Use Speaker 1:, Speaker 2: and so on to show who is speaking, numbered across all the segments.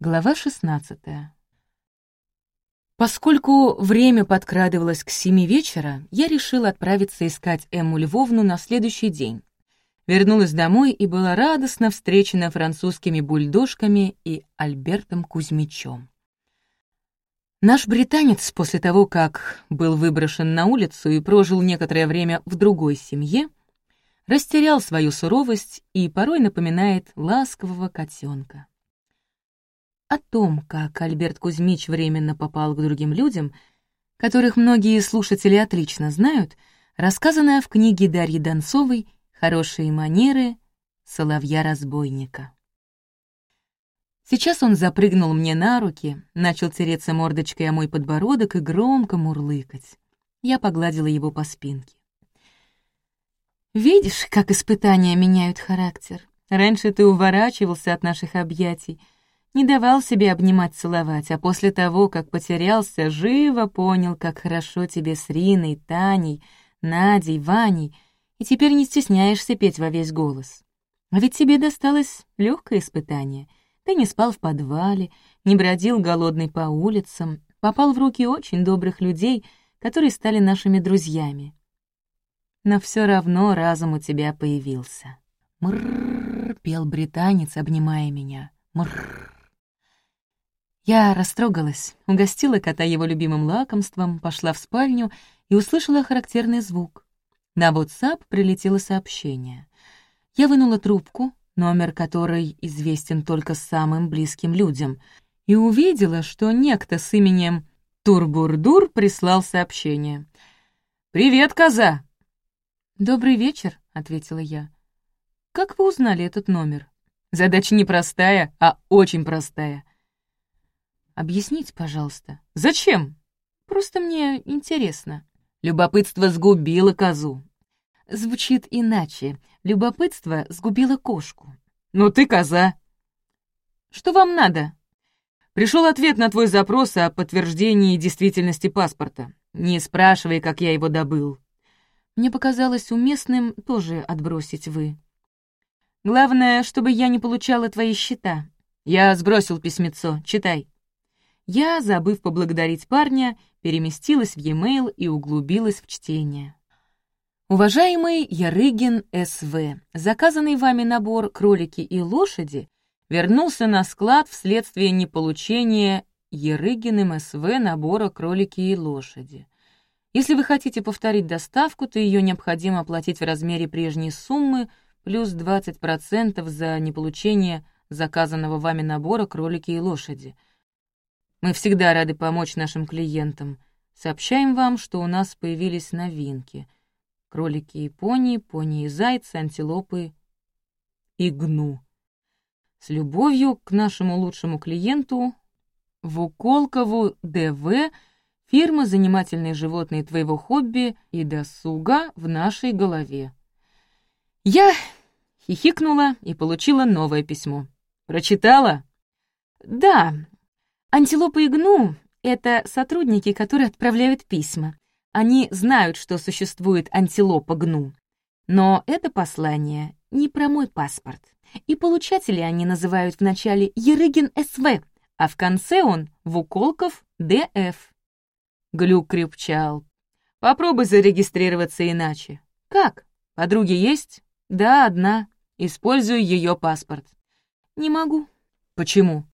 Speaker 1: Глава 16 Поскольку время подкрадывалось к семи вечера, я решила отправиться искать Эмму Львовну на следующий день. Вернулась домой и была радостно встречена французскими бульдожками и Альбертом Кузьмичем. Наш британец после того, как был выброшен на улицу и прожил некоторое время в другой семье, растерял свою суровость и порой напоминает ласкового котенка. О том, как Альберт Кузьмич временно попал к другим людям, которых многие слушатели отлично знают, рассказано в книге Дарьи Донцовой «Хорошие манеры соловья-разбойника». Сейчас он запрыгнул мне на руки, начал тереться мордочкой о мой подбородок и громко мурлыкать. Я погладила его по спинке. «Видишь, как испытания меняют характер? Раньше ты уворачивался от наших объятий, не давал себе обнимать, целовать, а после того, как потерялся, живо понял, как хорошо тебе с Риной, Таней, Надей, Ваней, и теперь не стесняешься петь во весь голос. А ведь тебе досталось легкое испытание. Ты не спал в подвале, не бродил голодный по улицам, попал в руки очень добрых людей, которые стали нашими друзьями. Но все равно разум у тебя появился. Мрррр, пел британец, обнимая меня. Мрррр. Я растрогалась, угостила кота его любимым лакомством, пошла в спальню и услышала характерный звук. На WhatsApp прилетело сообщение. Я вынула трубку, номер которой известен только самым близким людям, и увидела, что некто с именем Турбурдур прислал сообщение. «Привет, коза!» «Добрый вечер», — ответила я. «Как вы узнали этот номер?» «Задача не простая, а очень простая. Объясните, пожалуйста. Зачем? Просто мне интересно. Любопытство сгубило козу. Звучит иначе. Любопытство сгубило кошку. Ну ты коза. Что вам надо? Пришел ответ на твой запрос о подтверждении действительности паспорта. Не спрашивай, как я его добыл. Мне показалось уместным тоже отбросить вы. Главное, чтобы я не получала твои счета. Я сбросил письмецо. Читай. Я, забыв поблагодарить парня, переместилась в e-mail и углубилась в чтение. Уважаемый Ярыгин С.В., заказанный вами набор «Кролики и лошади» вернулся на склад вследствие неполучения Ярыгиным С.В. набора «Кролики и лошади». Если вы хотите повторить доставку, то ее необходимо оплатить в размере прежней суммы плюс 20% за неполучение заказанного вами набора «Кролики и лошади», мы всегда рады помочь нашим клиентам. Сообщаем вам, что у нас появились новинки. Кролики и пони, пони и зайцы, антилопы и гну. С любовью к нашему лучшему клиенту в Уколкову ДВ фирма «Занимательные животные твоего хобби и досуга в нашей голове». Я хихикнула и получила новое письмо. Прочитала? Да, Антилопы и гну — это сотрудники, которые отправляют письма. Они знают, что существует антилопа гну. Но это послание не про мой паспорт. И получатели они называют в начале Ерыгин СВ, а в конце он Вуколков ДФ. Глюк крепчал. Попробуй зарегистрироваться иначе. Как? Подруги есть? Да, одна. Использую ее паспорт. Не могу. Почему?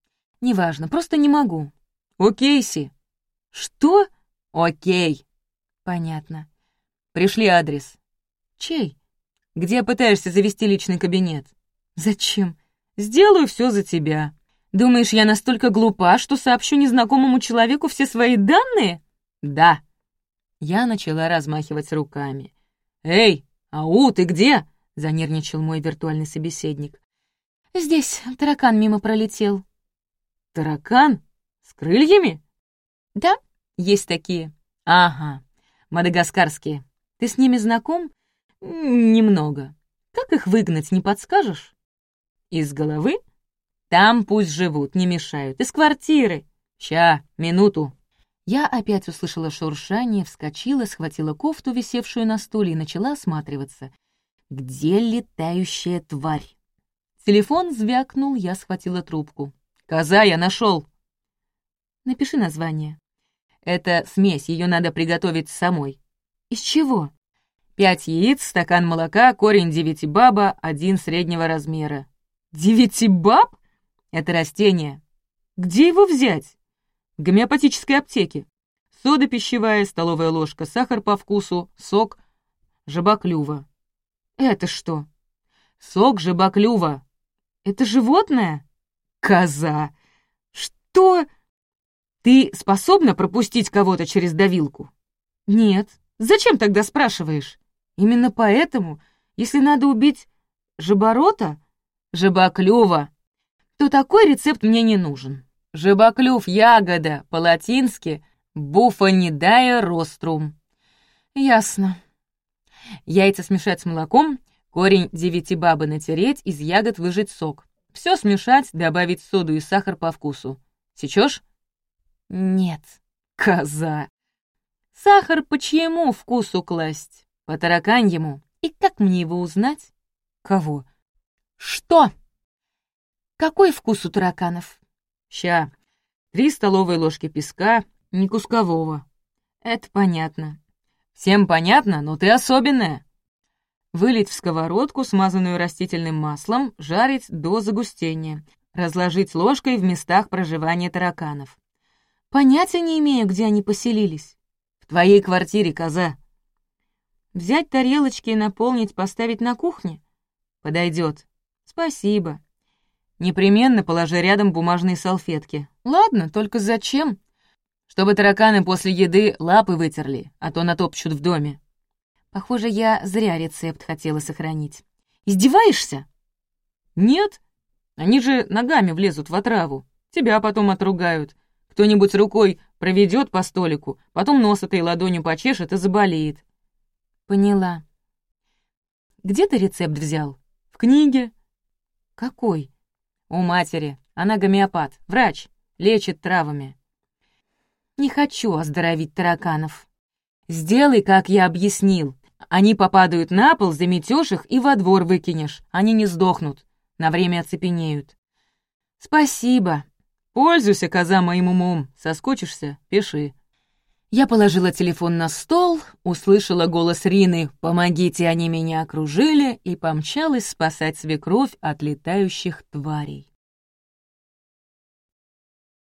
Speaker 1: «Неважно, просто не могу». «Окей, Си». «Что?» «Окей». «Понятно». «Пришли адрес». «Чей?» «Где пытаешься завести личный кабинет?» «Зачем?» «Сделаю все за тебя». «Думаешь, я настолько глупа, что сообщу незнакомому человеку все свои данные?» «Да». Я начала размахивать руками. «Эй, ау, ты где?» — занервничал мой виртуальный собеседник. «Здесь таракан мимо пролетел», Таракан? С крыльями? Да, есть такие. Ага, мадагаскарские. Ты с ними знаком? Немного. Как их выгнать, не подскажешь? Из головы? Там пусть живут, не мешают. Из квартиры. Ща, минуту. Я опять услышала шуршание, вскочила, схватила кофту, висевшую на стуле, и начала осматриваться. Где летающая тварь? Телефон звякнул, я схватила трубку. Коза я нашел. Напиши название. Это смесь, ее надо приготовить самой. Из чего? Пять яиц, стакан молока, корень девятибаба, один среднего размера. Девятибаб? Это растение. Где его взять? В гомеопатической аптеке. Сода пищевая, столовая ложка, сахар по вкусу, сок, жабоклюва. Это что? Сок жабоклюва. Это животное? Коза. Что? Ты способна пропустить кого-то через давилку? Нет. Зачем тогда спрашиваешь? Именно поэтому, если надо убить жаборота, жабоклюва, то такой рецепт мне не нужен. Жабоклюв ягода, по-латински буфанидая рострум. Ясно. Яйца смешать с молоком, корень девятибабы натереть, из ягод выжать сок. Все смешать, добавить соду и сахар по вкусу. Сечешь? Нет. Коза. Сахар по чьему вкусу класть? По тараканьему. И как мне его узнать? Кого? Что? Какой вкус у тараканов? Ща. Три столовые ложки песка, не кускового. Это понятно. Всем понятно, но ты особенная. Вылить в сковородку, смазанную растительным маслом, жарить до загустения. Разложить ложкой в местах проживания тараканов. Понятия не имею, где они поселились. В твоей квартире, коза. Взять тарелочки и наполнить, поставить на кухне? Подойдет. Спасибо. Непременно положи рядом бумажные салфетки. Ладно, только зачем? Чтобы тараканы после еды лапы вытерли, а то натопчут в доме. Похоже, я зря рецепт хотела сохранить. Издеваешься? Нет. Они же ногами влезут в отраву. Тебя потом отругают. Кто-нибудь рукой проведет по столику, потом нос этой ладонью почешет и заболеет. Поняла. Где ты рецепт взял? В книге. Какой? У матери. Она гомеопат, врач, лечит травами. Не хочу оздоровить тараканов. Сделай, как я объяснил. Они попадают на пол, заметешь их и во двор выкинешь. Они не сдохнут. На время оцепенеют. Спасибо. Пользуйся, коза, моим умом. Соскучишься — пиши». Я положила телефон на стол, услышала голос Рины «Помогите, они меня окружили» и помчалась спасать свекровь от летающих тварей.